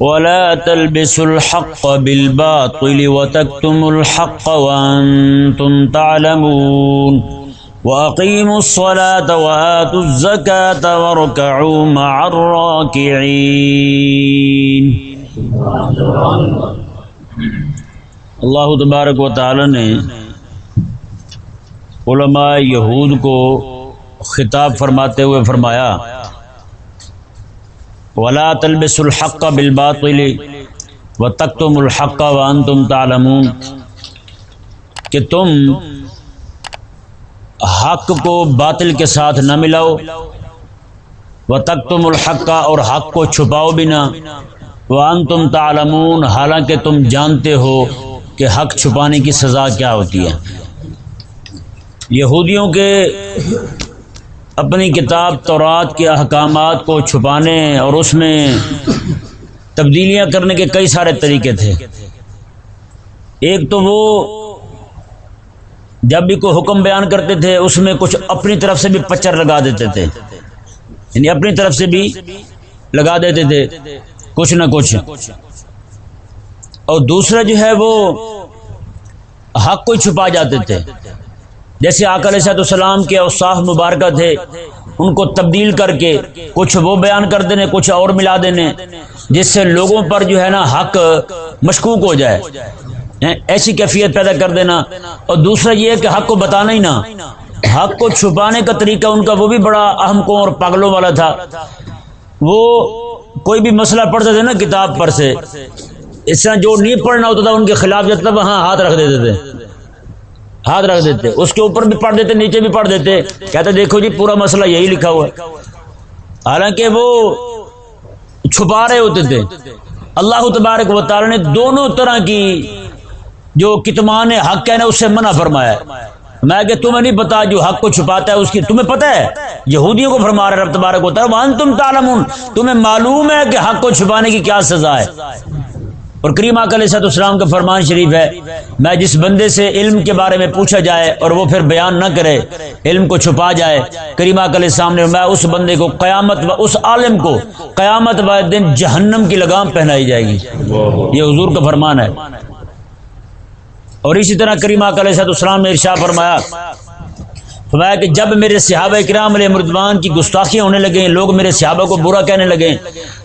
ولا تلبسوا الحق بالباطل وتكتموا الحق وأنتم تعلمون. وأقيموا الصلاة وآتوا الزكاة واركعوا مع الراكعين. اللہ تبارک و تعالی نے علماء یہود کو خطاب فرماتے ہوئے فرمایا ولا تلبس الحق بالباطل و تختم الحق وان تم تعلمون کہ تم حق کو باطل کے ساتھ نہ ملاؤ و تختم الحق اور حق کو چھپاؤ بھی نہ وان تم تعلمون حالانکہ تم جانتے ہو کہ حق چھپانے کی سزا کیا ہوتی ہے یہودیوں کے اپنی کتاب تورات کے احکامات کو چھپانے اور اس میں تبدیلیاں کرنے کے کئی سارے طریقے تھے۔ ایک تو وہ جب بھی کوئی حکم بیان کرتے تھے، اس میں کچھ اپنی طرف سے بھی پچر لگا دیتے تھے۔ یعنی اپنی طرف سے بھی لگا دیتے تھے، کچھ نہ کچھ۔ اور دوسرا جو ہے وہ حق کو چھپا جاتے تھے۔ جیسے آکل صحت السلام کے اوصاف مبارکہ تھے، ان کو تبدیل کر کے کچھ وہ بیان کر دینے، کچھ اور ملا دینے، جس سے لوگوں پر جو ہے نا حق مشکوک ہو جائے۔ یعنی ایسی کیفیت پیدا کر دینا۔ اور دوسرا یہ ہے کہ حق کو بتانا ہی نہ حق کو چھپانے کا طریقہ ان کا وہ بھی بڑا اہم کو اور پاگلوں والا تھا۔ وہ کوئی بھی مسئلہ پڑھتے تھے نا کتاب پر سے، اس طرح جو نہیں پڑھنا ہوتا تھا ان کے خلاف، جب وہاں ہاتھ رکھ دیتے تھے۔ ہاتھ رکھ دیتے اس کے اوپر بھی پڑھ دیتے نیچے بھی پڑھ دیتے۔ کہتے دیکھو جی پورا مسئلہ یہی لکھا ہوا ہے۔ حالانکہ وہ چھپا رہے ہوتے تھے۔ اللہ تبارک و تعالی نے دونوں طرح کی جو کتمان حق ہے نا اس سے منع فرمایا ہے۔ میں کہ تمہیں نہیں پتا جو حق کو چھپاتا ہے اس کی تمہیں پتہ ہے۔ یہودیوں کو فرما رہا رب تبارک ہوتا ہے وان تم تعلمون۔ تمہیں معلوم ہے کہ حق کو چھپانے کی کیا سزا ہے۔ اور کریم علیہ صاحب اسلام کا فرمان شریف ہے، میں جس بندے سے علم کے بارے میں پوچھا جائے اور وہ پھر بیان نہ کرے، علم کو چھپا جائے، کریم علیہ السلام نے میں اس بندے کو قیامت و اس عالم کو قیامت و دن جہنم کی لگام پہنائی جائے گی۔ یہ حضور کا فرمان ہے۔ اور اسی طرح کریم علیہ صاحب اسلام نے ارشا فرمایا فرمایا کہ جب میرے صحابہ کرام علیہ مردوان کی گستاخیاں ہونے لگیں، لوگ میرے صحابہ کو برا کہنے لگے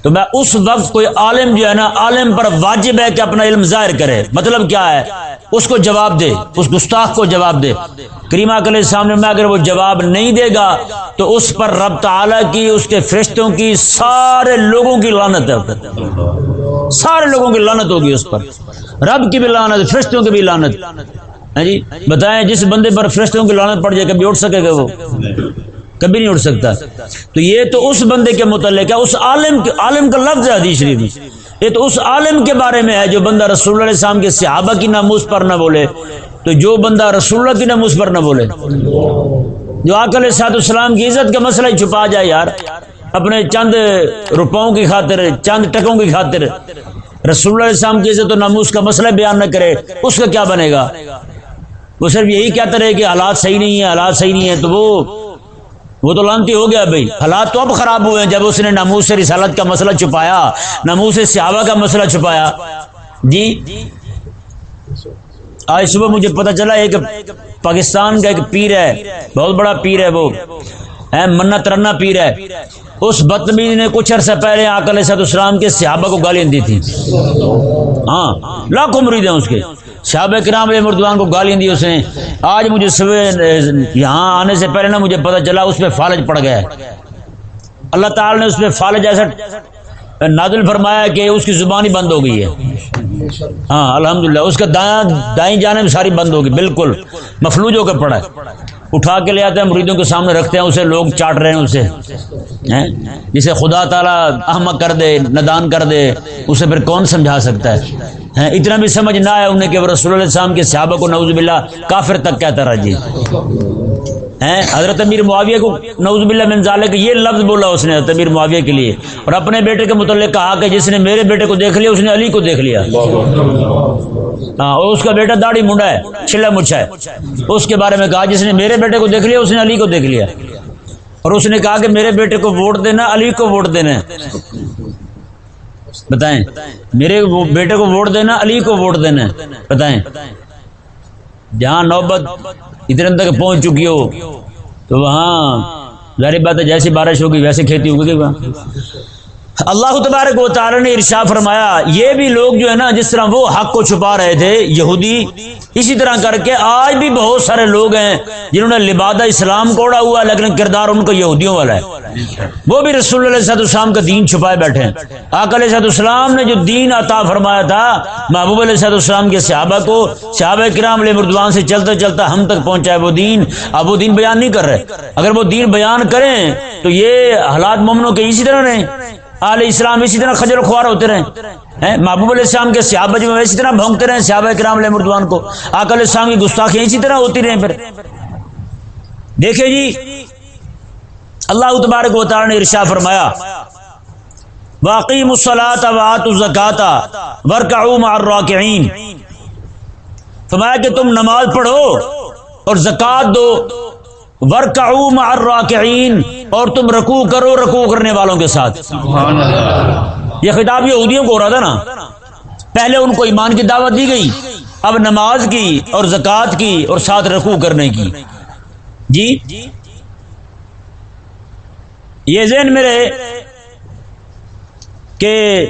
تو میں اس وقت کوئی عالم جو ہے نا، عالم پر واجب ہے کہ اپنا علم ظاہر کرے۔ مطلب کیا ہے؟ اس کو جواب دے، اس گستاخ کو جواب دے۔ کریما کل سامنے میں اگر وہ جواب نہیں دے گا، تو اس پر رب تعالی کی، اس کے فرشتوں کی، سارے لوگوں کی لانت ہے۔ سارے لوگوں کی لانت ہوگی اس پر۔ رب کی بھی لانت فرشتوں کی بھی لانت ہاں جی؟ بتائیں جس بندے پر فرشتوں کی لانت پڑ جائے، کبھی اٹھ سکے گا وہ؟ کبھی نہیں اٹھ سکتا۔ تو یہ تو اس بندے کے متعلق ہے، اس عالم عالم کا لفظ ہے حدیث شریف میں۔ یہ تو اس عالم کے بارے میں ہے جو بندہ رسول اللہ علیہ السلام کے صحابہ کی ناموس پر نہ بولے، تو جو بندہ رسول اللہ کی ناموس پر نہ بولے۔ جو آکل سات السلام کی عزت کا مسئلہ ہی چھپا جائے یار، اپنے چند روپوں کی خاطر، چند ٹکوں کی خاطر رسول اللہ علیہ السلام کی عزت و ناموس کا مسئلہ بیان نہ کرے، اس کا کیا بنے گا؟ وہ صرف یہی کہتا رہے کہ حالات صحیح نہیں ہے حالات صحیح نہیں ہے تو وہ وہ تو لانتی ہو گیا بھائی۔ حالات تو اب خراب ہوئے ہیں۔ جب اس نے ناموس سے رسالت کا مسئلہ چھپایا، ناموس سے سیاوا کا مسئلہ چھپایا۔ جی؟ آج صبح مجھے پتا چلا، ایک پاکستان کا ایک پیر ہے، بہت بڑا پیر ہے وہ۔ منا ترنا پیر ہے۔ اس بدتمیز نے کچھ عرصہ پہلے آکل صد اسلام کے صحابہ کو گالیاں دی تھی ہاں لاکھوں مرید ہیں اس کے۔ صحابہ کرام علیہ مردوان کو گالیاں دی اس نے آج مجھے صبح، یہاں آنے سے پہلے نا مجھے پتا چلا اس پہ فالج پڑ گیا۔ اللہ تعالی نے اس پہ فالج ایسا نادل فرمایا کہ اس کی زبان ہی بند ہو گئی ہے۔ ہاں الحمدللہ، اس کا دائیں دائیں جانب ساری بند ہوگی بالکل۔ مفلوج ہو کر پڑا ہے۔ اٹھا کے لے آتے ہیں، مریدوں کے سامنے رکھتے ہیں، اسے لوگ چاٹ رہے ہیں اسے۔ جسے خدا تعالیٰ احمد کر دے، ندان کر دے، اسے پھر کون سمجھا سکتا ہے؟ اتنا بھی سمجھ نہ آیا انہیں کہ وہ رسول اللہ السلام کے صحابہ کو نعوذ باللہ کافر تک کہتا رہا جی۔ حضرت امیر معاویہ کو نعوذ باللہ من ذالک، یہ لفظ بولا اس نے حضرت امیر معاویہ کے لیے۔ اور اپنے بیٹے کے متعلق کہا کہ جس نے میرے بیٹے کو دیکھ لیا، اس نے علی کو دیکھ لیا۔ ہاں اور اس کا بیٹا داڑھی منڈا ہے، چھلا مچھا ہے۔ اس کے بارے میں کہا، جس نے میرے بیٹے کو دیکھ لیا، اس نے علی کو دیکھ لیا۔ اور اس نے کہا کہ میرے بیٹے کو ووٹ دینا، علی کو ووٹ دینا بتائیں۔ میرے بیٹے کو ووٹ دینا، علی کو ووٹ دینا بتائیں۔ جہاں نوبت اتنے تک پہنچ چکی ہو، تو وہاں ظاہر بات ہے جیسی بارش ہوگی ویسے کھیتی ہوگی وہاں؟ اللہ تبارک و تعالی نے ارشا فرمایا، یہ بھی لوگ جو ہے نا، جس طرح وہ حق کو چھپا رہے تھے، یہودی، اسی طرح کر کے آج بھی بہت سارے لوگ ہیں جنہوں نے لبادہ اسلام کوڑا ہوا، لیکن کردار ان کو یہودیوں والا ہے۔ وہ بھی رسول اللہ صاحب السلام کا دین چھپائے بیٹھے ہیں۔ آک علیہ السلام نے جو دین عطا فرمایا تھا، محبوب علیہ صاحب السلام کے صحابہ کو، صحابہ کرام علیہ مردوان سے چلتا چلتا ہم تک پہنچا ہے وہ دین۔ اب وہ دین بیان نہیں کر رہے۔ اگر وہ دین بیان کریں، تو یہ حالات مومنوں کے اسی طرح رہیں۔ آل اسلام اسی طرح خجر خوار ہوتے رہے محبوب علیہ السلام کے صحابہ جو اسی طرح بھونکتے رہے صحابہ کرام علیہ مردوان کو۔ آک علیہ السلام کی گستاخیاں اسی طرح ہوتی رہیں پھر۔ دیکھیں جی اللہ تبارک و تعالی نے ارشا فرمایا واقعی مسلاط وات الزکاتا ورکعوا مع الراکعین فرمایا کہ تم نماز پڑھو اور زکات دو۔ ورکعوا مع الراکعین اور تم رکوع کرو رکوع کرنے والوں کے ساتھ۔ یہ خطاب یہودیوں کو ہو رہا تھا نا۔ پہلے ان کو ایمان کی دعوت دی گئی اب نماز کی اور زکات کی اور ساتھ رکوع کرنے کی۔ جی؟ یہ ذہن میں رہے کہ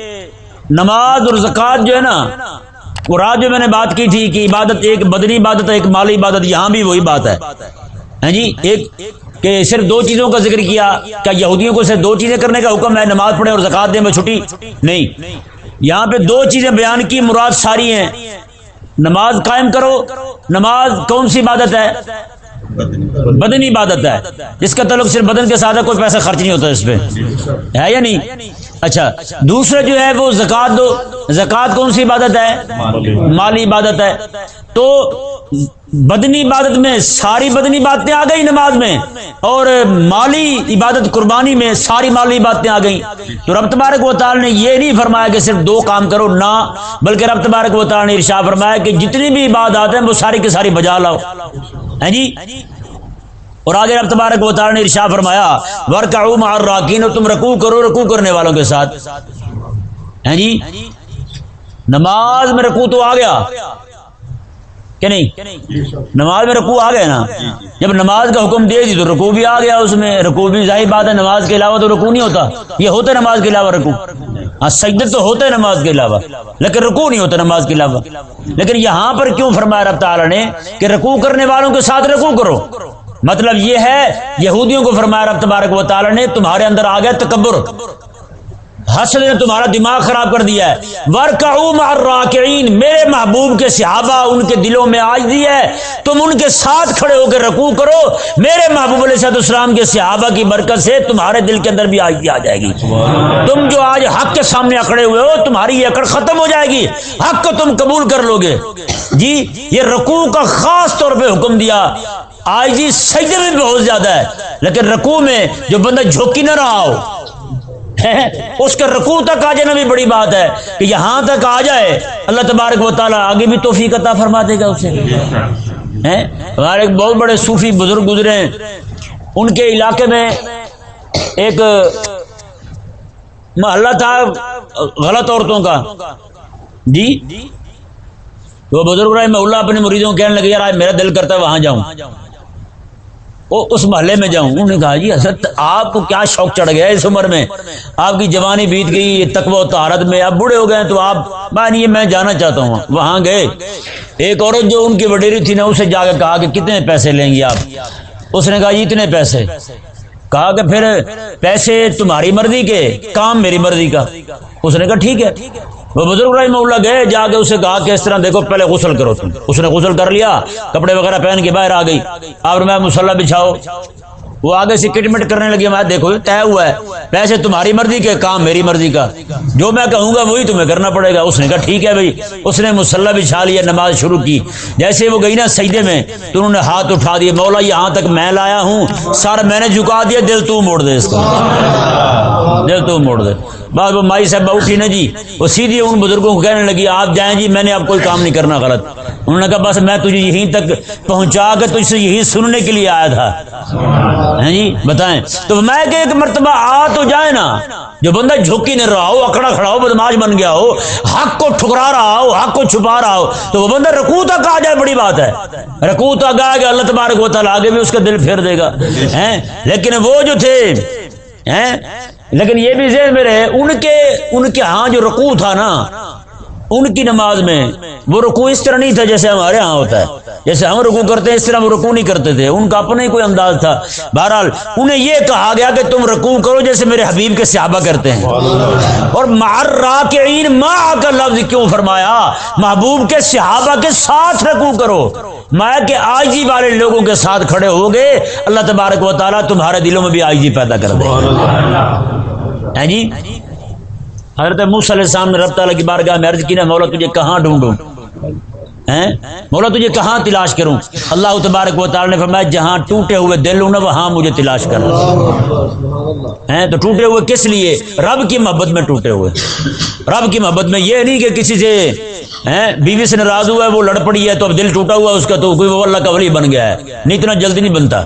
نماز اور زکوٰۃ جو ہے نا وہ رات جو میں نے بات کی تھی کہ عبادت ایک بدنی عبادت ایک مالی عبادت یہاں بھی وہی بات ہے۔ ہاں جی؟ ایک کہ صرف دو چیزوں کا ذکر کیا کیا یہودیوں کو صرف دو چیزیں کرنے کا حکم ہے؟ نماز پڑھے اور زکات دیں، میں چھٹی؟ نہیں۔ یہاں پہ دو چیزیں بیان کی، مراد ساری ہیں۔ نماز قائم کرو، نماز کون سی عبادت ہے؟ بدنی عبادت ہے۔ جس کا تعلق صرف بدن کے ساتھ ہے، کوئی پیسہ خرچ نہیں ہوتا اس پہ۔ ہے یا نہیں؟ اچھا دوسرا جو ہے وہ زکات دو۔ زکات کون سی عبادت ہے؟ مالی عبادت ہے۔ تو بدنی عبادت میں ساری بدنی باتیں آ گئی نماز میں اور مالی عبادت قربانی میں ساری مالی باتیں آ گئی تو رب تبارک و تعالی نے یہ نہیں فرمایا کہ صرف دو کام کرو نہ بلکہ رب تبارک و تعالی نے ارشا فرمایا کہ جتنی بھی عبادات ہیں وہ ساری کی ساری بجا لاؤ۔ ہیں جی؟ اور آگے رب تبارک و تعالی نے ارشا فرمایا ورکعوا مع الراکین اور تم رکوع کرو، رکوع کرنے والوں کے ساتھ۔ ہیں جی؟ نماز میں رکوع تو آ گیا۔ کہ نہیں؟ نماز میں رکوع آ گیا نا؟ جب نماز کا حکم دے دی تو رکوع بھی آ گیا اس میں۔ رکوع بھی ظاہر بات ہے نماز کے علاوہ تو رکوع نہیں ہوتا۔ یہ ہوتا نماز کے علاوہ رکوع۔ ہاں سجدت تو ہوتا ہے نماز کے علاوہ لیکن رکوع نہیں ہوتا نماز کے علاوہ۔ لیکن یہاں پر کیوں فرمایا رب تعالی نے کہ رکوع کرنے والوں کے ساتھ رکوع کرو؟ مطلب یہ ہے یہودیوں کو فرمایا رب تبارک و تعالی نے تمہارے اندر آ گیا تکبر۔ حسد نے تمہارا دماغ خراب کر دیا ہے۔ ورکعوا مع الراکعین میرے محبوب کے صحابہ ان کے دلوں میں آج دی ہے۔ تم ان کے ساتھ کھڑے ہو کے رکوع کرو۔ میرے محبوب علیہ صد السلام کے صحابہ کی برکت سے تمہارے دل کے اندر بھی آج دی آ جائے گی۔ تم جو آج حق کے سامنے اکڑے ہوئے ہو، تمہاری یہ اکڑ ختم ہو جائے گی۔ حق کو تم قبول کر لو گے۔ جی یہ رکوع کا خاص طور پہ حکم دیا۔ آج جی سجدے میں بہت زیادہ ہے۔ لیکن رکوع میں جو بندہ جھوکی نہ رہا ہو اس کے رکوع تک آ جانا بھی بڑی بات ہے کہ یہاں تک آ جائے، اللہ تبارک و تعالیٰ آگے بھی توفیق عطا فرما دے گا اسے۔ ہمارے ایک بہت بڑے صوفی بزرگ گزرے ہیں۔ ان کے علاقے میں ایک محلہ تھا غلط عورتوں کا۔ جی؟ وہ بزرگ رہے میں اللہ اپنے مریضوں کہنے لگے، یار آج میرا دل کرتا ہے، وہاں جاؤں۔ اس محلے میں جاؤں۔ انہوں نے کہا جی حضرت، آپ کو کیا شوق چڑھ گیا اس عمر میں؟ آپ کی جوانی بیت گئی تقوی و طہارت میں آپ بوڑھے ہو گئے تو آپ میں میں جانا چاہتا ہوں۔ وہاں گئے۔ ایک عورت جو ان کی وڈیری تھی نا، اسے جا کے کہا کہ کتنے پیسے لیں گے آپ؟ اس نے کہا جی اتنے پیسے۔ کہا کہ پھر پیسے تمہاری مرضی کے، کام میری مرضی کا۔ اس نے کہا، ٹھیک ہے۔ وہ بزرگ رحمہ اللہ گئے، جا کے اسے کہا کہ اس طرح دیکھو، پہلے غسل کرو تم۔ اس نے غسل کر لیا، کپڑے وغیرہ پہن کے باہر آ گئی۔ اور میں مسلح بچھاؤ۔ وہ آگے سے کٹ مٹ کرنے لگی، میں دیکھو طے ہوا ہے۔ پیسے تمہاری مرضی کے، کام میری مرضی کا۔ جو میں کہوں گا، وہی تمہیں کرنا پڑے گا۔ اس نے کہا، ٹھیک ہے بھائی۔ اس نے مسلح بچھا لیا نماز شروع کی۔ جیسے وہ گئی نا سجدے میں، تو انہوں نے ہاتھ اٹھا دیے۔ مولا، یہاں تک میں لایا ہوں۔ سر میں نے جھکا دیا، دل تو موڑ دے اس کو۔ دل تو موڑ دے۔ بعد وہ مائی صاحبہ اٹھی نا جی وہ سیدھی ان بزرگوں کو کہنے لگی، آپ جائیں جی میں نے اب کوئی کام نہیں کرنا غلط۔ انہوں نے کہا، بس میں تجھے یہیں تک پہنچا کے تجھ سے یہی سننے کے لیے آیا تھا۔ ہیں جی بتائیں۔ تو میں کہ ایک مرتبہ آ تو جائے نا، جو بندہ جھکی نہیں رہا ہو اکڑا کھڑا ہو، بدماش بن گیا ہو، حق کو ٹھکرا رہا ہو، حق کو چھپا رہا ہو، تو وہ بندہ رکوع تک آ جائے، بڑی بات ہے۔ رکوع تک آ گیا، اللہ تبارک و تعالیٰ آگے بھی اس کا دل پھیر دے گا۔ ہیں؟ لیکن وہ جو تھے ہیں؟ لیکن یہ بھی ذہن میں رہے، ان کے ان کے ہاں جو رقو تھا نا ان کی نماز میں وہ رکوع اس طرح نہیں تھا جیسے ہمارے ہاں ہوتا ہے۔ جیسے ہم رکوع کرتے ہیں اس طرح وہ رکوع نہیں کرتے تھے۔ ان کا اپنا ہی کوئی انداز تھا۔ بہرحال انہیں یہ کہا گیا کہ تم رکوع کرو جیسے میرے حبیب کے صحابہ کرتے ہیں۔ اور مار راکعین ما کا لفظ کیوں فرمایا؟ محبوب کے صحابہ کے ساتھ رکوع کرو۔ میں کہ آئی والے لوگوں کے ساتھ کھڑے ہو گئے۔ اللہ تبارک و تعالیٰ تمہارے دلوں میں بھی آئی پیدا کر دے۔ ہیں جی؟ حضرت موسی علیہ السلام نے رب تعالیٰ کی بارگاہ میں عرض کی نا، مولا تجھے کہاں ڈھونڈوں؟ مولا تجھے کہاں تلاش کروں؟ اللہ تبارک و تعالیٰ نے فرمایا، جہاں ٹوٹے ہوئے دل ہوں نا، وہاں مجھے تلاش کر ہیں؟ تو ٹوٹے ہوئے کس لیے؟ رب کی محبت میں ٹوٹے ہوئے۔ رب کی محبت میں یہ نہیں کہ کسی سے بیوی سے ناراض ہوا ہے، وہ لڑ پڑی ہے، تو اب دل ٹوٹا ہوا ہے، اس کا تو کوئی وہ اللہ کا ولی بن گیا ہے۔ نہیں اتنا جلدی نہیں بنتا۔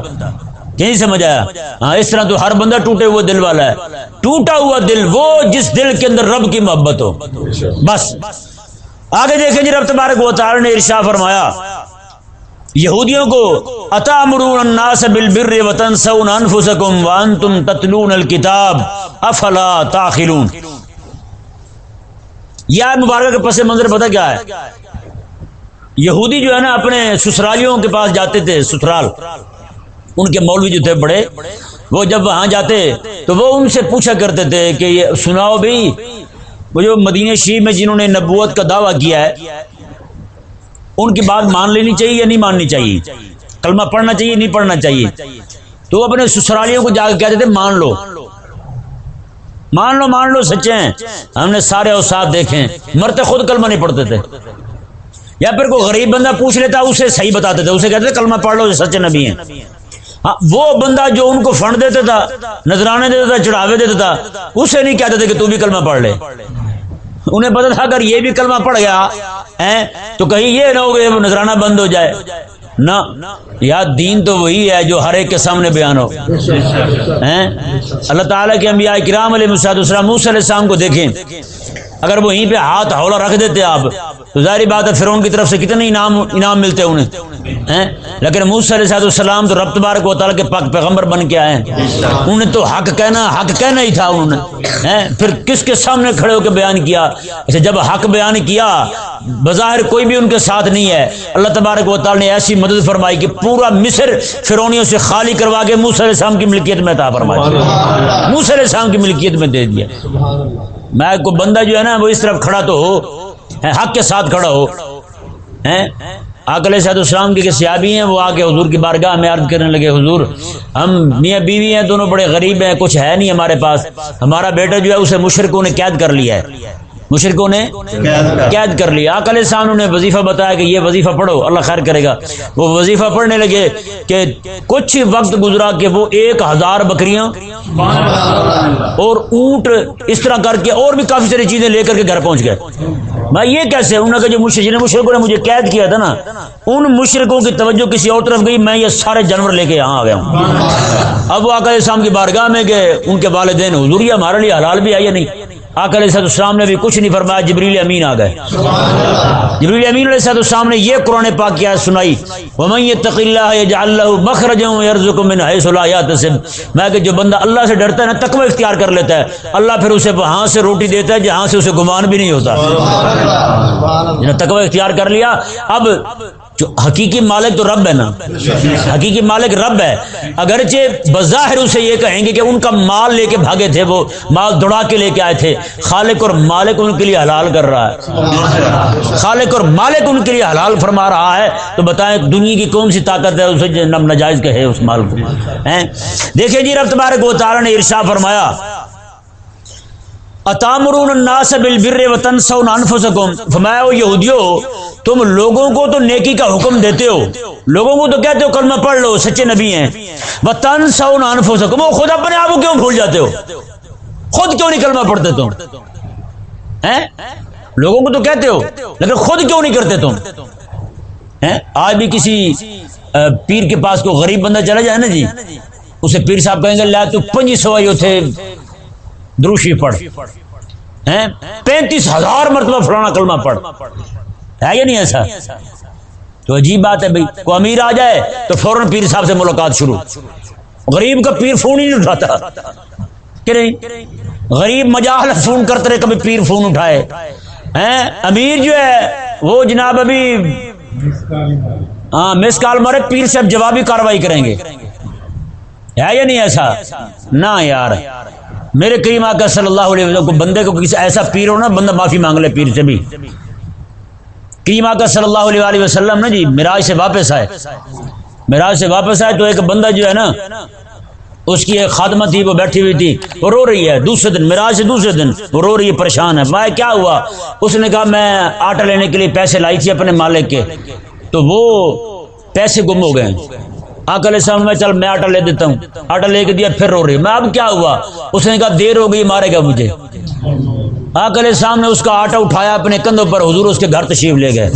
نہیں سمجھ آیا؟ ہاں اس طرح تو ہر بندہ ٹوٹے ہوئے دل والا ہے۔ ٹوٹا ہوا دل، وہ جس دل کے اندر رب کی محبت ہو۔ بس۔ آگے دیکھیں جی رب تبارک و تعالی نے ارشا فرمایا، یہودیوں کو اتامرون الناس بالبر وتنسون انفسکم وانتم تتلون الكتاب افلا تاخلون یا مبارکہ کے پس منظر پتہ کیا ہے؟ یہودی جو ہے نا، اپنے سسرالیوں کے پاس جاتے تھے، سسرال۔ ان کے مولوی جو تھے بڑے، وہ جب وہاں جاتے تو وہ ان سے پوچھا کرتے تھے کہ یہ سناؤ بھائی، وہ جو مدینہ شریف میں جنہوں نے نبوت کا دعویٰ کیا ہے، ان کی بات مان لینی چاہیے یا نہیں ماننی چاہیے؟ کلمہ پڑھنا چاہیے، نہیں پڑھنا چاہیے؟ تو وہ اپنے سسرالیوں کو جا کے کہتے تھے، مان لو۔ مان لو مان لو، سچے ہیں۔ ہم نے سارے اوساد دیکھے۔ مرتے خود کلمہ نہیں پڑھتے تھے۔ یا پھر کوئی غریب بندہ پوچھ لیتا، اسے صحیح بتاتے تھے۔ اسے کہتے تھے، کلمہ پڑھ لو سچے نبی ہیں۔ ہاں، وہ بندہ جو ان کو فنڈ دیتا تھا، نذرانے دیتا تھا، چڑھاوے دیتا تھا، اسے نہیں کہتے تھے کہ تو بھی کلمہ پڑھ لے۔ انہیں پتا تھا، اگر یہ بھی کلمہ پڑھ گیا تو کہیں یہ نہ ہو گیا نذرانہ بند ہو جائے۔ نہ، یا دین تو وہی ہے جو ہر ایک کے سامنے بیان ہو۔ اللہ تعالیٰ کے انبیاء کرام علیہ السلام علیہ السلام کو دیکھیں۔ اگر وہیں پہ ہاتھ ہولا رکھ دیتے آپ تو ظاہری بات ہے فرعون کی طرف سے کتنے انعام انعام ملتے انہیں لیکن موسی علیہ السلام تو رب تبارک و تعالیٰ کے پاک پیغمبر بن کے آئے ہیں۔ انہوں نے تو حق کہنا حق کہنا ہی تھا انہوں نے پھر کس کے سامنے کھڑے ہو کے بیان کیا؟ اچھا جب حق بیان کیا بظاہر کوئی بھی ان کے ساتھ نہیں ہے۔ اللہ تبارک و تعالیٰ نے ایسی مدد فرمائی کہ پورا مصر فرونیوں سے خالی کروا کے موسی علیہ السلام کی ملکیت میں تھا فرمایا۔ موسی علیہ السلام کی ملکیت میں دے دیا۔ میں کو بندہ جو ہے نا وہ اس طرف کھڑا تو ہو حق کے ساتھ کھڑا ہو آکل صاحب السلام کے سیابی ہیں، وہ آ کے حضور کی بارگاہ میں عرض کرنے لگے، حضور، ہم میاں بیوی ہیں، دونوں بڑے غریب ہیں، کچھ ہے نہیں ہمارے پاس، ہمارا بیٹا جو ہے اسے مشرقوں نے قید کر لیا ہے۔ مشرقوں نے قید کر لیا۔ آکل صاحب نے وظیفہ بتایا کہ یہ وظیفہ پڑھو اللہ خیر کرے گا۔ وہ وظیفہ پڑھنے لگے کہ کچھ وقت گزرا کہ وہ ایک ہزار بکریاں اور اونٹ اس طرح کر کے اور بھی کافی ساری چیزیں لے کر کے گھر پہنچ گئے۔ میں یہ کیسے انہوں نے جو مشرق مشرقوں نے مجھے قید کیا تھا نا ان مشرقوں کی توجہ کسی اور طرف گئی میں یہ سارے جانور لے کے یہاں آ گیا ہوں۔ اب وہ آکل شام کی بارگاہ میں گئے ان کے والدین حضوری ہمارے لیے حلال بھی آئی نہیں؟ آکل علیہ السلام نے بھی کچھ نہیں فرمایا جبریل امین آ گئے۔ جبریل امین علیہ السلام نے یہ قرآن پاک کیا سنائی ومن يتق الله يجعل له مخرجا ويرزقه من حيث لا يحتسب میں کہ جو بندہ اللہ سے ڈرتا ہے نا تقوی اختیار کر لیتا ہے۔ اللہ پھر اسے وہاں سے روٹی دیتا ہے جہاں سے اسے گمان بھی نہیں ہوتا۔ تقوی اختیار کر لیا اب جو حقیقی مالک تو رب ہے نا۔ حقیقی مالک رب ہے۔ اگرچہ بظاہر اسے یہ کہیں گے کہ ان کا مال لے کے بھاگے تھے، وہ مال دوڑا کے لے کے آئے تھے۔ خالق اور مالک ان کے لیے حلال کر رہا ہے۔ خالق اور مالک ان کے لیے حلال فرما رہا ہے۔ تو بتائیں دنیا کی کون سی طاقت ہے، اسے نم نجائز کہے اس مال کو۔ دیکھیں جی رب تبارک و تعالی نے ارشا فرمایا اتامرون الناس بالبر وتنسون انفسکم فرمایا او یہودیو، تم لوگوں کو تو نیکی کا حکم دیتے ہو۔ لوگوں کو تو کہتے ہو، کلمہ پڑھ لو، سچے نبی ہیں۔ وتنسون انفسکم وہ خود اپنے آپ کو کیوں بھول جاتے ہو؟ خود کیوں نہیں کلمہ پڑھتے تم؟ ہیں؟ لوگوں کو تو کہتے ہو، لیکن خود کیوں نہیں کرتے تم؟ ہیں؟ آج بھی کسی پیر کے پاس کوئی غریب بندہ چلا جائے نا جی اسے پیر صاحب کہیں گے، لا تو پنجی سوائی تھے دروشی پڑھ۔ پینتیس ہزار مرتبہ فلانا کلمہ پڑھ۔ ہے یا نہیں ایسا؟ تو عجیب بات ہے بھائی کو امیر آ جائے تو فوراً پیر صاحب سے ملاقات شروع۔ غریب کا پیر فون ہی نہیں اٹھاتا۔ کہ نہیں؟ غریب مجاہل فون کرتے رہے، کبھی پیر فون اٹھائے۔ امیر جو ہے، وہ جناب ابھی ہاں مس کال مارے پیر سے اب جوابی کاروائی کریں گے۔ ہے یا نہیں ایسا؟ نہ یار۔ میرے کریم آقا صلی اللہ علیہ وسلم کو بندے کو کسی ایسا پیر ہو نا، بندہ معافی مانگ لے پیر سے بھی۔ کریم آقا صلی اللہ علیہ وسلم نا جی مراج سے واپس آئے۔ مراج سے واپس آئے تو ایک بندہ جو ہے نا، اس کی ایک خاتمہ تھی، وہ بیٹھی ہوئی تھی۔ وہ رو رہی ہے۔ دوسرے دن مراج سے دوسرے دن وہ رو رہی ہے، پریشان ہے۔ میں کیا ہوا؟ اس نے کہا، میں آٹا لینے کے لیے پیسے لائی تھی اپنے مالک کے۔ تو وہ پیسے گم ہو گئے۔ آکل السلام میں چل، میں آٹا لے دیتا ہوں۔ آٹا لے کے دیا، پھر رو رہی میں اب کیا ہوا؟ اس نے کہا، دیر ہو گئی، مارے گا مجھے۔ آکل السلام نے اس کا آٹا اٹھایا، اپنے کندھوں پر حضور اس کے گھر تشریف لے گئے۔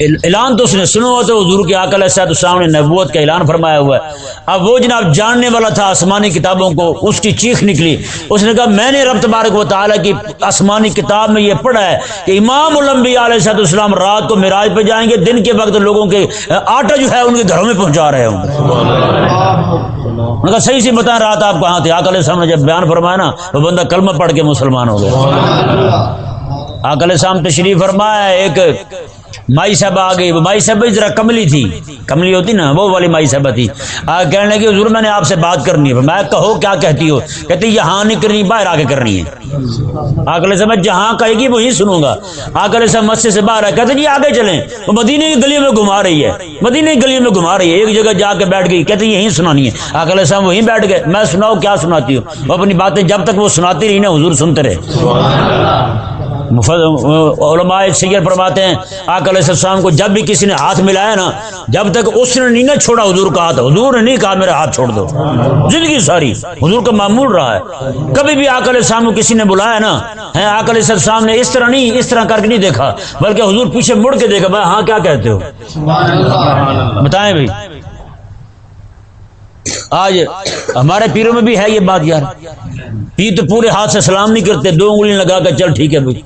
اعلان تو اس نے سنو تو حضور کے آکل صاحب السلام نے نبوت کا اعلان فرمایا ہوا ہے۔ اب وہ جناب جاننے والا تھا آسمانی کتابوں کو، اس کی چیخ نکلی۔ اس نے کہا، میں نے رب تبارک و تعالیٰ کی آسمانی کتاب میں یہ پڑھا ہے کہ امام الانبیاء علیہ صاحب السلام رات کو معراج پہ جائیں گے، دن کے وقت لوگوں کے آٹا جو ہے ان کے گھروں میں پہنچا رہے ہوں گے۔ صحیح سے بتائیں، رات آپ کہاں تھے؟ آکل صاحب نے جب بیان فرمایا نا، وہ بندہ کلمہ پڑھ کے مسلمان ہو گیا۔ آکل صاحب تشریف فرمایا، ایک مائی صاحب آ گئی، مائی صاحب ذرا کملی تھی۔ کملی ہوتی نا، وہ والی مائی صاحب تھی۔ آ کہنے لگی، حضور میں نے آپ سے بات کرنی ہے۔ میں کہو کیا کہتی ہو؟ کہتی، یہاں نہیں کرنی، باہر آ کے کرنی ہے۔ آکل سے میں جہاں کہے گی وہی سنوں گا۔ آکل سے مسجد سے باہر آئے، کہتے جی آگے چلیں۔ وہ مدینے کی گلیوں میں گھما رہی ہے۔ مدینے کی گلیوں میں گھما رہی ہے۔ ایک جگہ جا کے بیٹھ گئی کہتے یہیں سنانی ہے۔ آکل صاحب وہیں بیٹھ گئے۔ میں سناؤ کیا سناتی ہوں وہ اپنی باتیں جب تک وہ سناتی رہی نا، حضور سنتے رہے۔ علماء سیر فرماتے ہیں آقا علیہ السلام کو جب بھی کسی نے ہاتھ ملایا نا جب تک اس نے نہیں نہ چھوڑا حضور کا ہاتھ حضور نے نہیں کہا میرا ہاتھ چھوڑ دو۔ زندگی ساری حضور کا معمول رہا ہے۔ کبھی بھی آقا علیہ السلام کو کسی نے بلایا نا ہے آقا علیہ السلام نے اس طرح نہیں اس طرح کر کے نہیں دیکھا بلکہ حضور پیچھے مڑ کے دیکھا بھائی ہاں کیا کہتے ہو؟ بتائیں بھائی۔ آج ہمارے پیروں میں بھی ہے یہ بات یار۔ پیر تو پورے ہاتھ سے سلام نہیں کرتے، دو انگلی لگا کر چل، ٹھیک ہے بھائی۔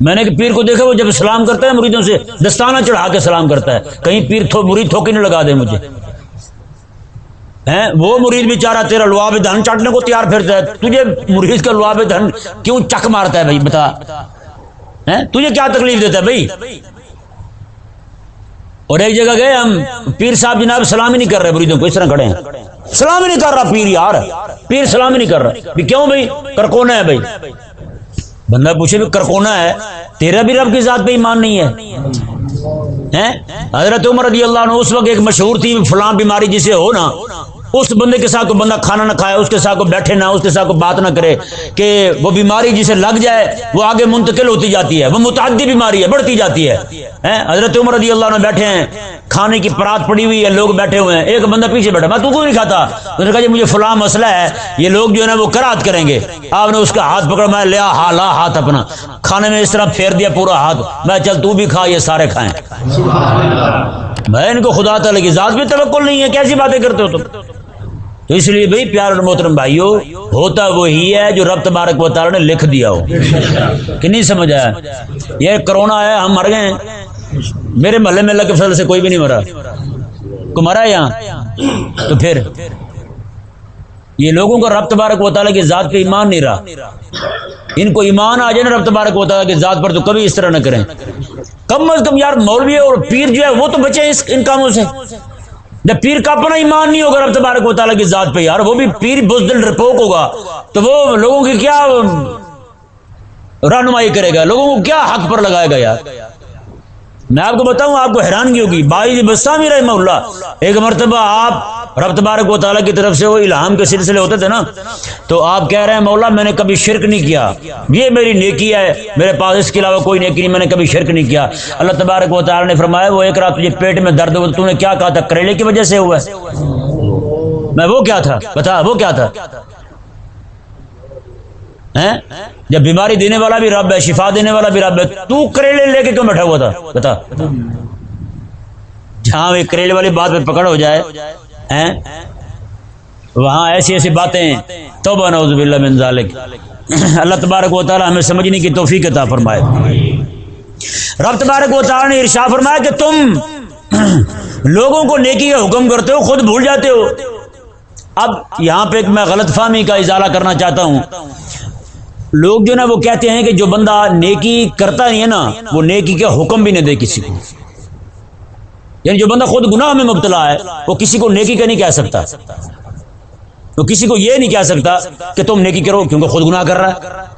میں نے پیر کو دیکھا، وہ جب سلام کرتا ہے، مریدوں سے دستانہ چڑھا کے سلام کرتا ہے۔ کہیں پیر تھو، مرید تھوکی نہ لگا دے مجھے۔ وہ مرید بھی چاہ رہا تیرا لواب دھن چاٹنے کو تیار پھرتا ہے۔ تجھے مرید کا لواب دھن کیوں چک مارتا ہے بھائی؟ بتا۔ تجھے کیا تکلیف دیتا ہے بھائی؟ اور ایک جگہ گئے ہم، پیر صاحب جناب سلام ہی نہیں کر رہے مریدوں کو اس طرح کھڑے ہیں۔ سلام ہی نہیں کر رہا، پیر یار، پیر سلام ہی نہیں کر رہا۔ کیوں بھائی؟ کرکونا ہے بھائی۔ بندہ پوچھے بھی کرکونا ہے، تیرا بھی رب کی ذات پہ ایمان نہیں ہے۔ حضرت عمر رضی اللہ عنہ اس وقت ایک مشہور تھی، فلاں بیماری جسے ہو نا اس بندے کے ساتھ کو بندہ کھانا نہ کھائے اس کے ساتھ کو بیٹھے نہ اس کے ساتھ کو بات نہ کرے کہ وہ بیماری جسے لگ جائے وہ آگے منتقل ہوتی جاتی ہے وہ متعدی بیماری ہے بڑھتی جاتی ہے۔ حضرت عمر رضی اللہ عنہ بیٹھے ہیں کھانے کی پرات پڑی ہوئی ہے لوگ بیٹھے ہوئے ہیں۔ ایک بندہ پیچھے بیٹھا میں تو کو نہیں کھاتا؟ نے کہا جی مجھے فلاں مسئلہ ہے یہ لوگ جو ہے نا وہ کراط کریں گے۔ آپ نے اس کا ہاتھ پکڑا میں لیا ہا لا ہاتھ اپنا۔ کھانے میں اس طرح پھیر دیا پورا ہاتھ۔ میں چل تو بھی کھا یہ سارے کھائیں۔ میں ان کو خدا تعالی کی ذات بھی توقع نہیں ہے کیسی باتیں کرتے ہو تم؟ تو اس لیے بھائی پیار اور محترم بھائیو، ہوتا وہی ہے جو رب تبارک و تعالی نے لکھ دیا ہو۔ کہ نہیں سمجھ آیا یہ کرونا ہے، ہم مر گئے میرے محلے میں اللہ کے فضل سے کوئی بھی نہیں مرا۔ کو مرا یہاں؟ تو پھر یہ لوگوں کو رب تبارک و تعالیٰ کی ذات پہ ایمان نہیں رہا۔ ان کو ایمان آ جائے نا رب تبارک و تعالیٰ کی ذات پر تو کبھی اس طرح نہ کریں۔ کم از کم یار مولوی اور پیر جو ہے وہ تو بچے اس ان کاموں سے۔ جب پیر کا اپنا ایمان نہیں ہوگا، رب تبارک و تعالیٰ کی ذات پہ یار، وہ بھی پیر بزدل رپوک ہوگا۔ تو وہ لوگوں کی کیا رہنمائی کرے گا؟ لوگوں کو کیا حق پر لگائے گا یار؟ میں آپ کو بتاؤں، آپ کو حیرانگی ہوگی۔ بائی جی، بسامی رحمہ اللہ، ایک مرتبہ آپ رب تبارک و تعالیٰ کی طرف سے وہ الہام کے سلسلے ہوتے تھے نا، تو آپ کہہ رہے ہیں، مولا میں نے کبھی شرک نہیں کیا۔ یہ میری نیکی ہے، میرے پاس اس کے علاوہ کوئی نیکی نہیں، میں نے کبھی شرک نہیں کیا۔ اللہ تبارک و تعالیٰ نے فرمایا، وہ ایک رات تجھے پیٹ میں درد ہوا تو نے کیا کہا تھا؟ کریلے کی وجہ سے ہوا میں وہ کیا تھا؟ بتا، وہ کیا تھا؟ جب بیماری دینے والا بھی رب ہے، شفا دینے والا بھی رب ہے، تو کریلے لے کے کیوں بیٹھا ہوا تھا؟ بتا۔ جہاں کریلے والی بات پہ پکڑ ہو جائے وہاں ایسی ایسی باتیں۔ توبہ نعوذ باللہ من ذالک۔ اللہ تبارک و تعالی ہمیں سمجھنے کی توفیق عطا فرمائے۔ رب تبارک و تعالی نے ارشاد فرمایا کہ تم لوگوں کو نیکی کا حکم کرتے ہو، خود بھول جاتے ہو۔ اب یہاں پہ میں غلط فہمی کا اضالہ کرنا چاہتا ہوں۔ لوگ جو نا وہ کہتے ہیں کہ جو بندہ نیکی کرتا نہیں ہے نا، وہ نیکی کا حکم بھی نہ دے کسی کو۔ یعنی جو بندہ خود گناہ میں مبتلا ہے، وہ کسی کو نیکی کا نہیں کہہ سکتا۔ وہ کسی کو یہ نہیں کہہ سکتا کہ تم نیکی کرو کیونکہ خود گناہ کر رہا ہے۔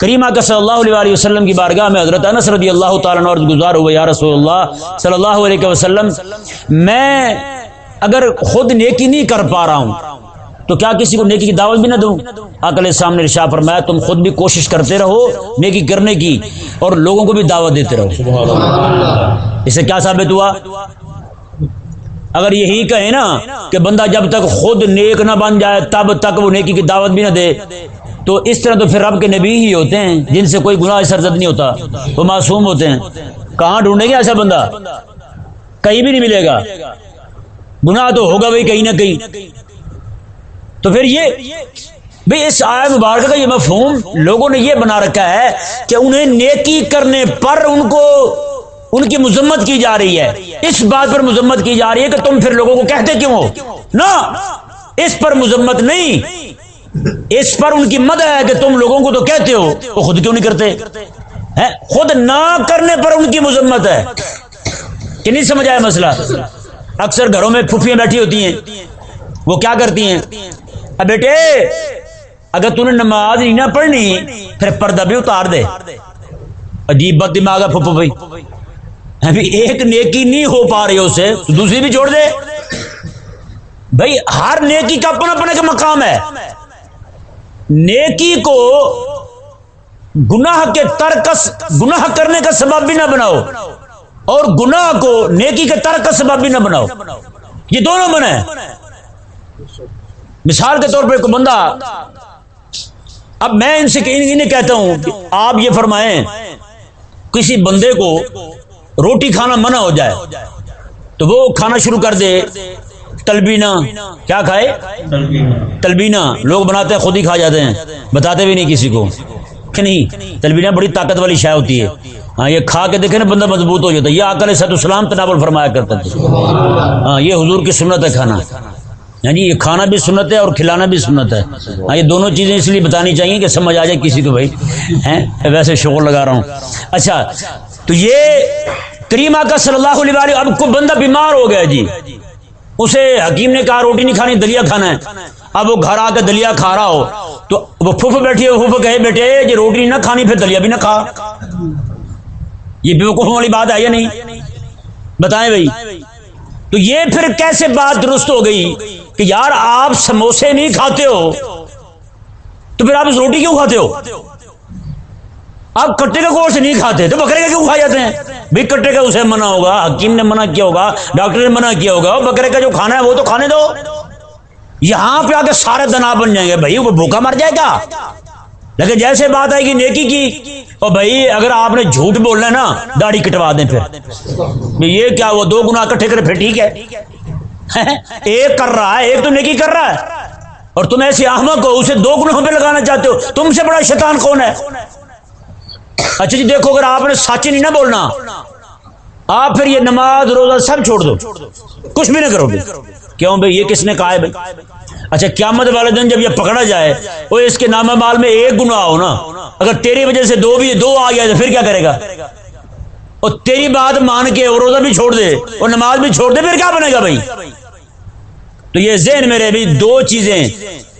کریمہ کا صلی اللہ علیہ وسلم کی بارگاہ میں حضرت انس رضی اللہ تعالیٰ اور گزار ہوئے، یا رسول اللہ صلی اللہ علیہ وسلم، میں اگر خود نیکی نہیں کر پا رہا ہوں تو کیا کسی کو نیکی کی دعوت بھی نہ دوں؟ آکل سامنے رشا فرمایا تم خود بھی کوشش کرتے رہو نیکی کرنے کی اور لوگوں کو بھی دعوت دیتے رہو۔ اسے کیا ثابت ہوا؟ اگر یہی کہیں نا کہ بندہ جب تک خود نیک نہ بن جائے تب تک وہ نیکی کی دعوت بھی نہ دے تو اس طرح تو پھر رب کے نبی ہی ہوتے ہیں جن سے کوئی گناہ سرزد نہیں ہوتا وہ معصوم ہوتے ہیں۔ کہاں ڈھونڈیں گے ایسا بندہ؟ کہیں بھی نہیں ملے گا۔ گناہ تو ہوگا بھائی کہیں نہ کہیں۔ تو پھر یہ بھائی اس آئے مبارکہ کا یہ مفہوم لوگوں نے یہ بنا رکھا ہے کہ انہیں نیکی کرنے پر ان کو ان کی مذمت کی جا رہی ہے۔ اس بات پر مذمت کی جا رہی ہے کہ تم پھر لوگوں کو کہتے کیوں ہو؟ نہ، اس پر مذمت نہیں۔ اس پر ان کی مد ہے کہ تم لوگوں کو تو کہتے ہو، وہ خود کیوں نہیں کرتے؟ خود نہ کرنے پر ان کی مذمت ہے۔ کہ نہیں سمجھ آیا مسئلہ؟ اکثر گھروں میں پھوپیاں بیٹھی ہوتی ہیں، وہ کیا کرتی ہیں؟ بیٹے اگر تم نے نماز نہیں نہ پڑھنی پھر پردہ بھی اتار دے عجیب بد دماغ ہے پھپھو بھائی ابھی ایک نیکی نہیں ہو پا رہی اسے تو دوسری بھی چھوڑ دے بھائی ہر نیکی کا اپنا اپنے کا مقام ہے نیکی کو گناہ کے ترکس گناہ کرنے کا سبب بھی نہ بناؤ اور گناہ کو نیکی کے ترک کا سبب بھی نہ بناؤ یہ دونوں بنے مثال کے طور پہ کوئی بندہ اب میں ان سے انہیں کہتا ہوں کہ آپ یہ فرمائیں کسی بندے کو روٹی کھانا منع ہو جائے تو وہ کھانا شروع کر دے تلبینا کیا کھائے؟ تلبینا لوگ بناتے ہیں خود ہی کھا جاتے ہیں بتاتے بھی نہیں کسی کو۔ کہ نہیں تلبینا بڑی طاقت والی شے ہوتی ہے۔ ہاں یہ کھا کے دیکھے نا بندہ مضبوط ہو جاتا ہے۔ یہ آکل سید السلام تنابل فرمایا کرتے تھے ہاں یہ حضور کی سنت ہے کھانا۔ ہاں جی یہ کھانا بھی سنت ہے اور کھلانا بھی سنت ہے۔ ہاں یہ دونوں چیزیں اس لیے بتانی چاہیے کہ سمجھ آ جائے کسی کو بھائی۔ ہیں ویسے شغل لگا رہا ہوں۔ اچھا تو یہ کریمہ کا صلی اللہ علیہ وآلہ اب کو بندہ بیمار ہو گیا جی۔ اسے حکیم نے کہا روٹی نہیں کھانی، دلیا کھانا ہے۔ اب وہ گھر آ کے دلیا کھا رہا ہو، تو وہ پھوف بیٹھی ہو کہے، بیٹے، یہ جی روٹی نہ کھانی، پھر دلیا بھی نہ کھا۔ یہ بیوقوف والی بات ہے یا نہیں؟ بتائیں بھائی۔ تو یہ پھر کیسے بات درست ہو گئی؟ کہ یار آپ سموسے نہیں کھاتے ہو، تو پھر آپ اس روٹی کیوں کھاتے ہو؟ آپ کٹے کا گوشت نہیں کھاتے، تو بکرے کا کیوں کھا جاتے ہیں؟ بھی کٹے کا اسے منع ہوگا، حکیم نے منع کیا ہوگا، ڈاکٹر نے منع کیا ہوگا، بکرے کا جو کھانا ہے وہ تو کھانے دو۔ یہاں پہ آ کے سارے دنا بن جائیں گے، بھائی وہ بھوکا مر جائے گا۔ لیکن جیسے بات آئے گی نیکی کی، اور بھائی اگر آپ نے جھوٹ بولنا ہے نا، داڑھی کٹوا دیں پھر۔ یہ کیا وہ دو گنا کٹھے کرے، پھر ٹھیک ہے۔ ایک کر رہا ہے، ایک تو نیکی کر رہا ہے۔ اور تم ایسی احمد کو، اسے دو گناہوں پہ لگانا چاہتے ہو۔ تم سے بڑا شیطان کون ہے؟ اچھا جی دیکھو، اگر آپ نے سچ نہیں نہ بولنا، آپ پھر یہ نماز، روزہ سب چھوڑ دو۔ کچھ بھی نہ کرو گے کیوں بھائی؟ یہ کس نے کہا ہے بھائی؟ اچھا قیامت والے دن جب یہ پکڑا جائے، وہ اس کے نام مال میں ایک گنا ہو نا۔ اگر تیری وجہ سے دو بھی، دو آ گیا تو پھر کیا کرے گا؟ اور تیری بات مان کے اور روزہ بھی چھوڑ دے اور نماز بھی چھوڑ دے، پھر کیا بنے گا بھائی؟ تو یہ ذہن میرے بھی دو چیزیں،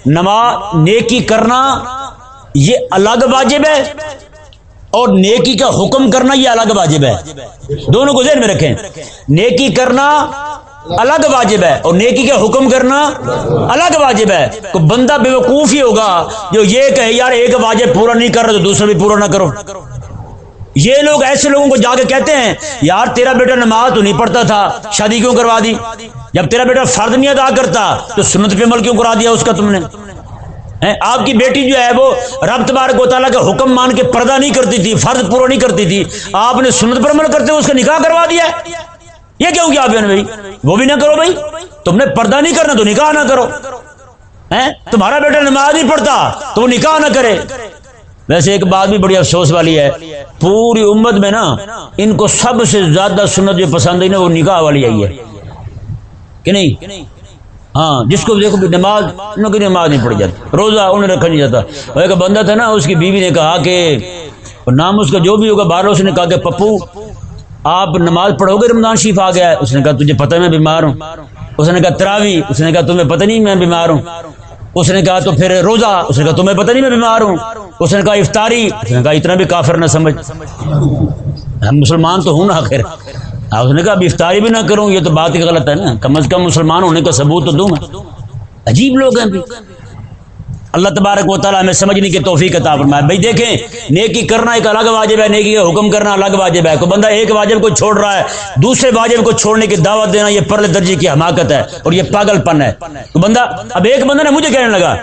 نماز نیکی کرنا، یہ الگ واجب ہے، اور نیکی کا حکم کرنا یہ الگ واجب ہے۔ دونوں کو ذہن میں رکھیں۔ نیکی کرنا الگ واجب ہے اور نیکی کا حکم کرنا الگ واجب ہے۔ تو بندہ بے وقوف ہی ہوگا جو یہ کہے، یار، ایک واجب پورا نہیں کر رہا تو دوسرا بھی پورا نہ کرو۔ یہ لوگ ایسے لوگوں کو جا کے کہتے ہیں، یار تیرا بیٹا نماز تو نہیں پڑھتا تھا، شادی کیوں کروا دی؟ جب تیرا بیٹا فرد نہیں ادا کرتا، تو سنت پہ عمل کیوں کرا دیا اس کا تم نے؟ آپ کی بیٹی جو ہے وہ رب تبارک و تعالیٰ کا حکم مان کے پردہ نہیں کرتی تھی، فرض پورا نہیں کرتی تھی، آپ نے سنت پر عمل کرتے ہوئے اس کا نکاح کروا دیا؟ یہ کیوں کیا بہن بھائی؟ وہ بھی نہ کرو بھائی، تم نے پردہ نہیں کرنا تو نکاح نہ کرو۔ تمہارا بیٹا نماز نہیں پڑھتا تو وہ نکاح نہ کرے۔ ویسے ایک بات بھی بڑی افسوس والی ہے پوری امت میں نا، ان کو سب سے زیادہ سنت جو پسند ہے نا، وہ نکاح والی آئی ہے۔ کہ نہیں؟ ہاں جس کو دیکھو نماز، انہوں کی نماز نہیں پڑھی جاتی۔ روزہ انہیں رکھا نہیں جاتا۔ وہ ایک بندہ تھا نا، اس کی بیوی نے کہا کہ نام اس کا جو بھی ہوگا بارہ اس نے کہا کہ، پپو، آپ نماز پڑھو گے، رمضان شریف آ گیا ہے۔ اس نے کہا، تجھے پتہ میں بیمار ہوں۔ اس نے کہا، تراوی، اس نے کہا، تمہیں پتہ نہیں میں بیمار ہوں۔ اس نے کہا تو پھر روزہ، اس نے کہا تمہیں پتہ نہیں میں بیمار ہوں۔ اس نے کہا افطاری، اس نے کہا اتنا بھی کافر نہ سمجھ۔ ہم مسلمان تو ہوں نا آخر۔ اس نے کہا اب افطاری بھی نہ کروں، یہ تو بات ہی غلط ہے نا۔ کم از کم مسلمان ہونے کا ثبوت تو دوں میں۔ عجیب لوگ ہیں اللہ تبارک و تعالیٰ ہمیں سمجھنے کی توفیق عطا فرمائے۔ بھائی دیکھیں، نیکی کرنا ایک الگ واجب ہے، نیکی کا حکم کرنا الگ واجب ہے۔ کوئی بندہ ایک واجب کو چھوڑ رہا ہے، دوسرے واجب کو چھوڑنے کی دعوت دینا یہ پرلے درجے کی حماقت ہے اور یہ پاگل پن ہے۔ تو بندہ، اب ایک بندہ نے مجھے کہنے لگا۔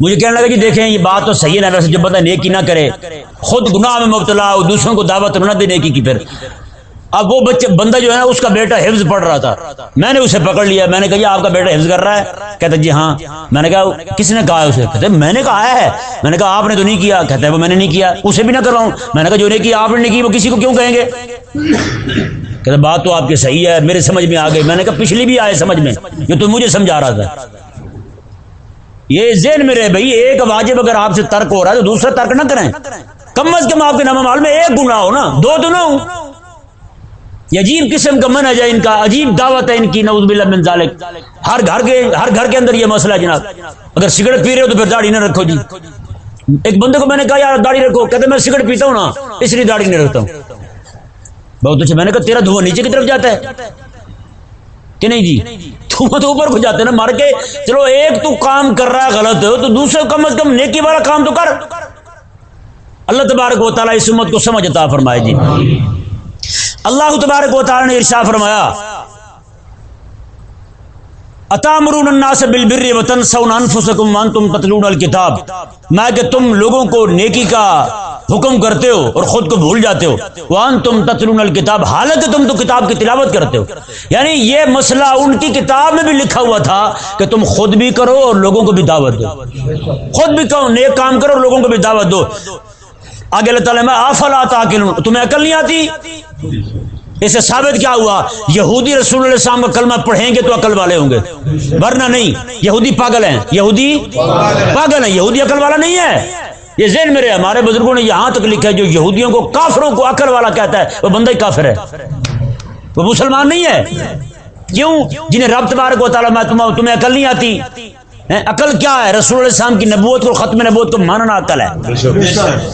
مجھے کہنے لگا کہ دیکھیں، یہ بات تو صحیح ہے نا ویسے جو بندہ نیکی نہ کرے، خود گناہ میں مبتلا ہو، دوسروں کو دعوت نہ دے نیکی کی پھر۔ اب وہ بچے بندہ جو ہے نا، اس کا بیٹا حفظ پڑھ رہا تھا۔ میں نے اسے پکڑ لیا، میں نے کہا جی آپ کا بیٹا حفظ کر رہا ہے؟ کہتا جی ہاں. میں نے کہا، کس نے کہا اسے؟ کہتے میں نے کہا ہے. میں نے کہا، آپ نے تو نہیں کیا؟ کہتا ہے، وہ میں نے نہیں کیا، اسے بھی نہ کر رہا ہوں میں نے کہا، جو نہیں کیا، آپ نے نہیں کی، وہ کسی کو کیوں کہیں گے؟ کہتے بات تو آپ کی صحیح ہے، میرے سمجھ میں آ گئی۔ میں نے کہا، پچھلی بھی آئے سمجھ میں، جو تو مجھے سمجھا رہا تھا۔ یہ ذہن میں رہے، بھائی، ایک واجب اگر آپ سے ترک ہو رہا ہے تو دوسرا ترک نہ کریں۔ کم از کم آپ کے نام مال میں ایک گناہ ہو نا، دو تو نہ ہوں۔ یہ عجیب قسم کا منج ہے ان کا، عجیب دعوت ہے ان کی، نعوذ باللہ من ذالک۔ ہر گھر کے، ہر گھر کے اندر یہ مسئلہ ہے جناب۔ اگر سگریٹ پی رہے ہو تو پھر داڑھی نہ رکھو جی۔ ایک بندے کو میں نے کہا، یار داڑھی رکھو کہتے میں سگریٹ پیتا ہوں نا، اس لیے داڑھی نہیں رکھتا ہوں۔ بہت اچھا میں نے کہا، تیرا دھواں نیچے کی طرف جاتا ہے؟ کہ نہیں جی؟ دھواں تو اوپر کو جاتے ہیں نا، مر کے۔ چلو، ایک تو کام کر رہا ہے غلط ہو تو دوسرے کم از کم نیکی والا کام تو کر۔ اللہ تبارک و تعالیٰ اس امت کو سمجھتا فرمائے جی۔ اللہ تبارک و تعالی نے ارشا فرمایا اتامرون الناس بالبر وتنسون انفسکم وانتم تتلون الكتاب میں کہ تم لوگوں کو نیکی کا حکم کرتے ہو اور خود کو بھول جاتے ہو۔ وانتم تتلون الكتاب حالت تم تو کتاب کی تلاوت کرتے ہو۔ یعنی یہ مسئلہ ان کی کتاب میں بھی لکھا ہوا تھا کہ تم خود بھی کرو اور لوگوں کو بھی دعوت دو۔ خود بھی کہو، نیک کام کرو اور لوگوں کو بھی دعوت دو۔ آگے اللہ تعالیٰ میں آفلا تاکلون، تمہیں عقل نہیں آتی؟ اسے ثابت کیا ہوا، یہودی رسول اللہ السلام کا کلمہ پڑھیں گے تو عقل والے ہوں گے۔ ورنہ نہیں، یہودی پاگل ہیں۔ یہودی پاگل ہیں، یہودی عقل والا نہیں ہے۔ یہ ذہن میرے ہمارے بزرگوں نے یہاں تک لکھا ہے، جو یہودیوں کو کافروں کو عقل والا کہتا ہے، وہ بندہ ہی کافر ہے۔ وہ مسلمان نہیں ہے۔ کیوں؟ جنہیں رب تبارک و تعالیٰ میں تمہیں عقل نہیں آتی۔ عقل کیا ہے؟ رسول اللہ السلام کی نبوت کو ختم نبوت کو ماننا عقل ہے۔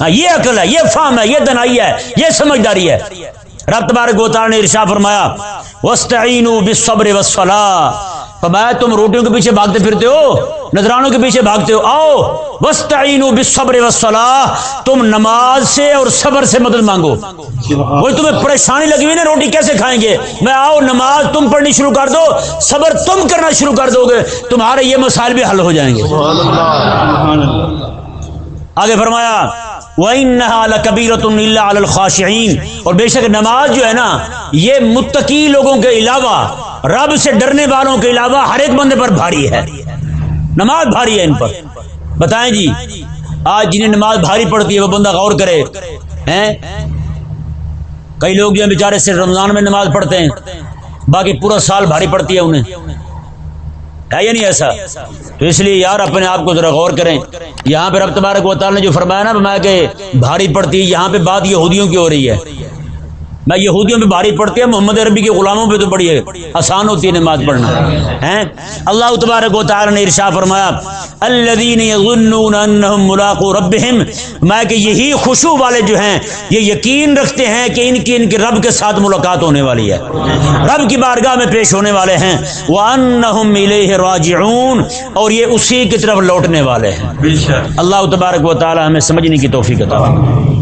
ہاں یہ عقل ہے، یہ فام ہے، یہ دنائی ہے، یہ سمجھداری ہے۔ رب تبارک و تعالی نے ارشاد فرمایا واستعینوا بالصبر والصلاه فرمایا تم روٹیوں کے پیچھے بھاگتے پھرتے ہو نذرانوں کے پیچھے بھاگتے ہو آؤ واستعینوا بالصبر تم نماز سے اور صبر سے مدد مانگو۔ وہ تمہیں پریشانی لگی ہوئی نا روٹی کیسے کھائیں گے؟ میں آؤ نماز تم پڑھنی شروع کر دو صبر تم کرنا شروع کر دو گے تمہارے یہ مسائل بھی حل ہو جائیں گے۔ آگے فرمایا اور بے شک نماز جو ہے نا یہ متقی لوگوں کے علاوہ رب سے ڈرنے والوں کے علاوہ ہر ایک بندے پر بھاری ہے۔ نماز بھاری ہے ان پر۔ بتائیں جی آج جنہیں نماز بھاری پڑتی ہے وہ بندہ غور کرے۔ کئی لوگ جو بیچارے صرف رمضان میں نماز پڑھتے ہیں، باقی پورا سال بھاری پڑتی ہے انہیں۔ ہے یا نہیں ایسا؟ تو اس لیے یار اپنے آپ کو ذرا غور کریں۔ یہاں پہ رب تبارک و تعالی نے جو فرمایا نا میں کہ بھاری پڑتی ہے، یہاں پہ بات یہودیوں کی ہو رہی ہے۔ میں یہودیوں پہ بھاری پڑتی ہے محمد عربی کے غلاموں پہ تو بڑی ہے آسان ہوتی ہے نماز پڑھنا ہے اللہ تبارک و تعالی نے ارشا فرمایا الذين يظنون انهم ملاقو ربهم میں کہ یہی خوشو والے جو ہیں یہ یقین رکھتے ہیں کہ ان کی ان کے رب کے ساتھ ملاقات ہونے والی ہے۔ رب کی بارگاہ میں پیش ہونے والے ہیں وانهم الیہ راجعون اور یہ اسی کی طرف لوٹنے والے ہیں۔ اللہ تبارک و تعالی ہمیں سمجھنے کی توفیق عطا فرمائے۔